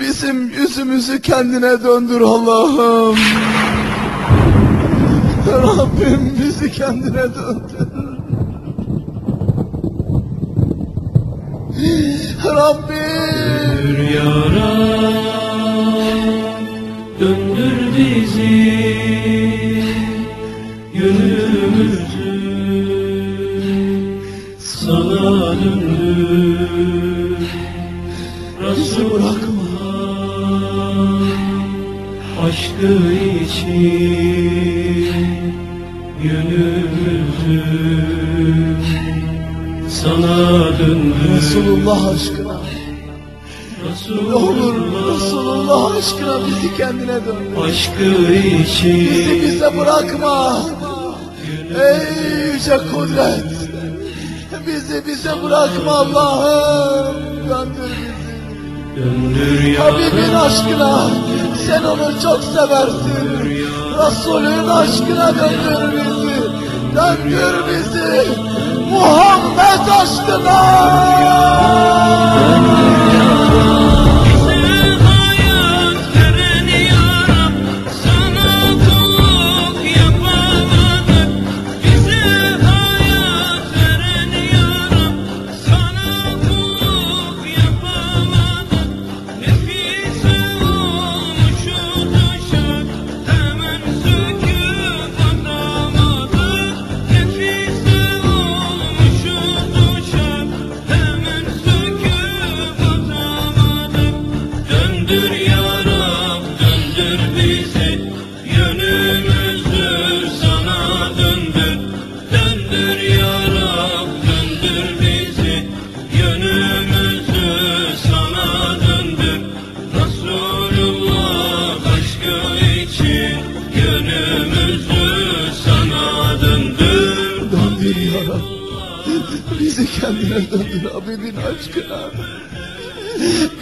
Bizim yüzümüzü kendine döndür Allah'ım. Rabbim bizi kendine döndür. Rabbim. Döndür yara Döndür bizi Yönümüzü Aşkı için Yönümüzü Sana döndür Resulullah aşkına. Ne olur Resulullah aşkına bizi kendine döndür. Aşkı için Bizi bize bırakma. Ey yüce kudret. Bizi bize bırakma Allah'ım. Döndür bizi. Döndür Habibin ya aşkına. Sen onu çok seversin. Resulün aşkına döndür bizi. Döndür bizi. Muhammed aşkına. Bizi kendine döndür Habibin aşkına.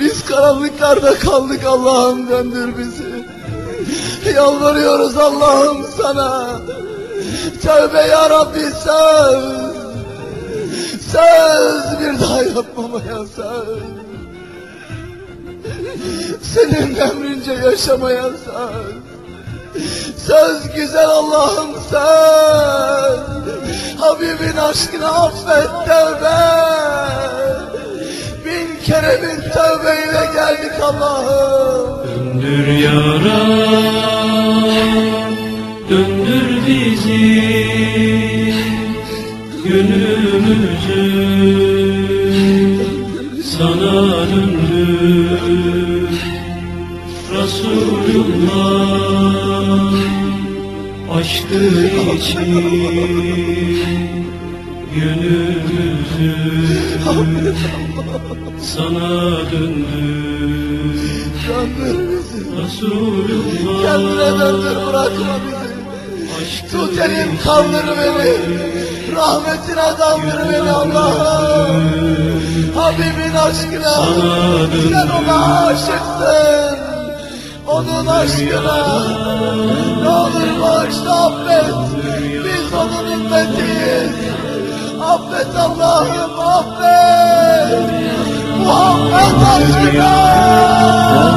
Biz karanlıklarda kaldık Allah'ım döndür bizi. Yalvarıyoruz Allah'ım sana. Tövbe ya Rabbi söz. Söz bir daha yapmamaya söz. Senin emrince yaşamaya söz. Söz güzel Allah'ım söz. Habibin aşkına affet tövbe. Bin kere bin tövbeyle geldik Allah'ım. Döndür yara Döndür bizi Gönlümüzü Sana döndür Aşkı için Yönümüzü Sana döndür. Resulullah Kendine döndür bırakma bizi. Tut elim kaldır beni. Rahmetine daldır beni Allah'ım. Habibin aşkına. Sen ona aşıksın. Onun aşkına. Ne olur bağışla affet. Biz onun ümmetiyiz. Affet Allah'ım affet. Muhammed aşkına.